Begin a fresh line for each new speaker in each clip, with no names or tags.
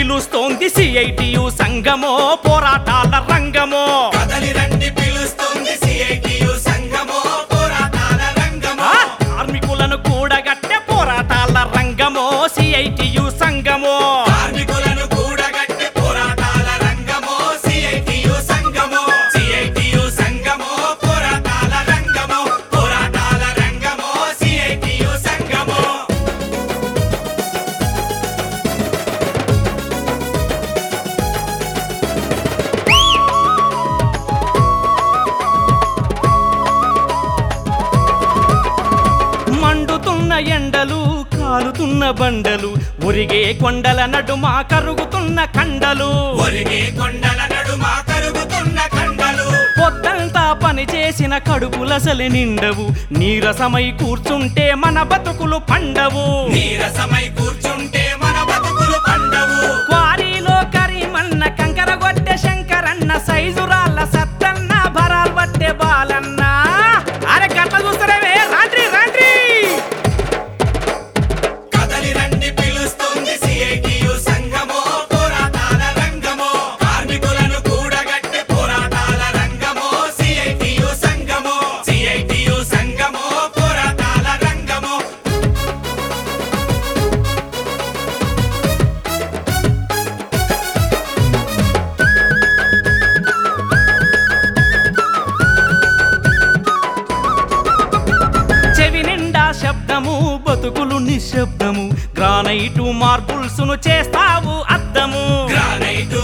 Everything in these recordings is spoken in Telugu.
పిలుస్తోంది సిఐటియు సంఘమో పోరాటాల రంగమో.
కదలి రండి పిలుస్తోంది సిఐటియు కాలుతున్న బండలు ఉరిగే కొండల నడుమ కరుగుతున్న కండలు.
ఒరిగే కొండల నడుమ కరుగుతున్న కండలు.
పొద్దంతా పని చేసిన కడుపులసలి నిండవు. నీరసమై కూర్చుంటే మన బతుకులు పండవు.
నీరసమై కూర్చుంటే
శబ్దము బతుకులు నిశ్శబ్దము. గ్రానైటు మార్బుల్సును చేస్తావు అద్దము.
గ్రానైటు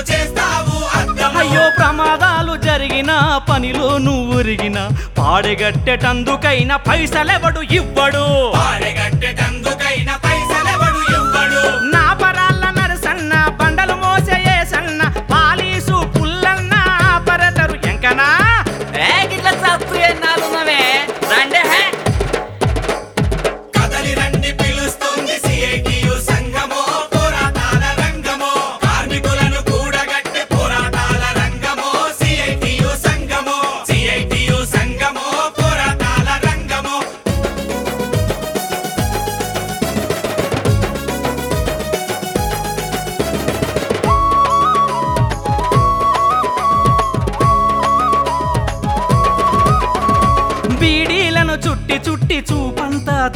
చేస్తావు అద్దము.
అయ్యో ప్రమాదాలు జరిగిన పనిలో నువ్వు ఉరిగిన పాడెగట్టెటందుకైన పైసలెవడు ఇవ్వడు.
పాడగట్టెటందుకైన పైసలెవడు ఇవ్వడు.
నా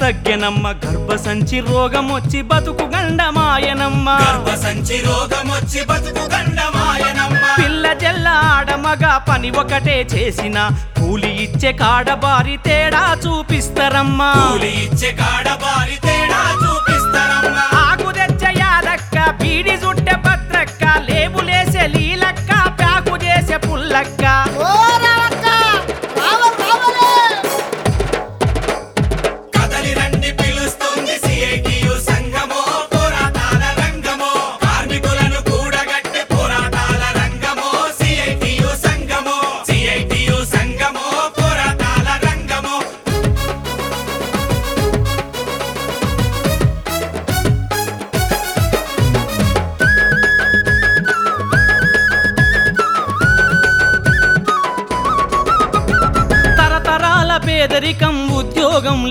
తగ్గెనమ్మ. గర్భసంచి రోగం వచ్చి బతుకు గండమాయనమ్మ.
గర్భసంచి రోగమొచ్చి బతుకు గండమాయనమ్మ.
పిల్ల జల్ల ఆడమగా పని ఒకటే చేసిన. కూలి ఇచ్చే కాడబారి తేడా చూపిస్తారమ్మా.
కూలి ఇచ్చే కాడబారి తేడా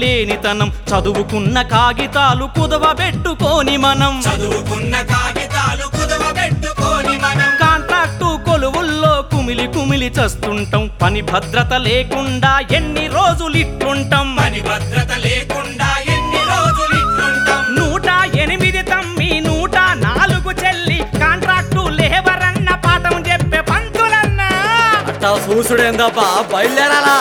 లేనితనం. చదువుకున్న కాగితాలు కుదవబెట్టుకోని మనం.
చదువుకున్న కాగితాలు కుదవ పెట్టుకొని మనం.
కాంట్రాక్టు కొలువుల్లో కుమిలి కుమిలి చస్తుంటాం. పని భద్రత లేకుండా ఎన్ని రోజులు ఇట్లుంటాం
పని భద్రత లేకుండా ఎన్ని రోజులు ఇట్లుంటాం
నూట ఎనిమిది తమ్మి నూట నాలుగు చెల్లి. కాంట్రాక్టు లేబరన్న పాఠం చెప్పే పంతులన్నా.
అట్టా చూసుడేందబ్బా బయలుదేరాలా?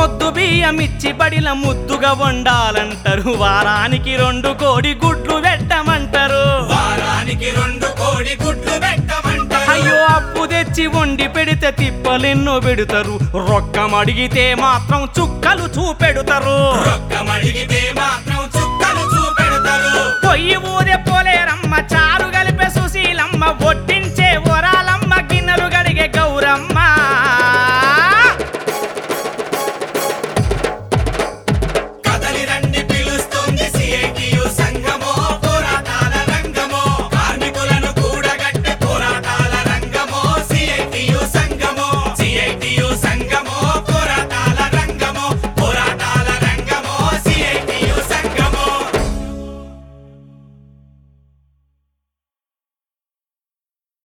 మొద్దు బియ్యమిచ్చి బడిల ముద్దుగా వండాలంటారు. వారానికి రెండు కోడి గుడ్లు పెట్టమంటారు.
వారానికి రెండు కోడి గుడ్లు పెట్టమంటారు.
అయ్యో అప్పు తెచ్చి వండి పెడితే తిప్పలెన్నో పెడతారు. రొక్కం అడిగితే మాత్రం చుక్కలు చూపెడతారు.
రొక్కమడిగితే మాత్రం చుక్కలు చూపెడతారు.
పొయ్యి ఊదే పోలేరమ్మ.